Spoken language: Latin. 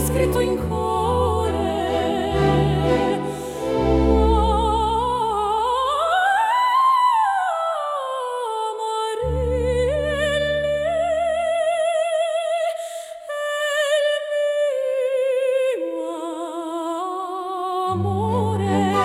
scritto in cuore. Oh, amore.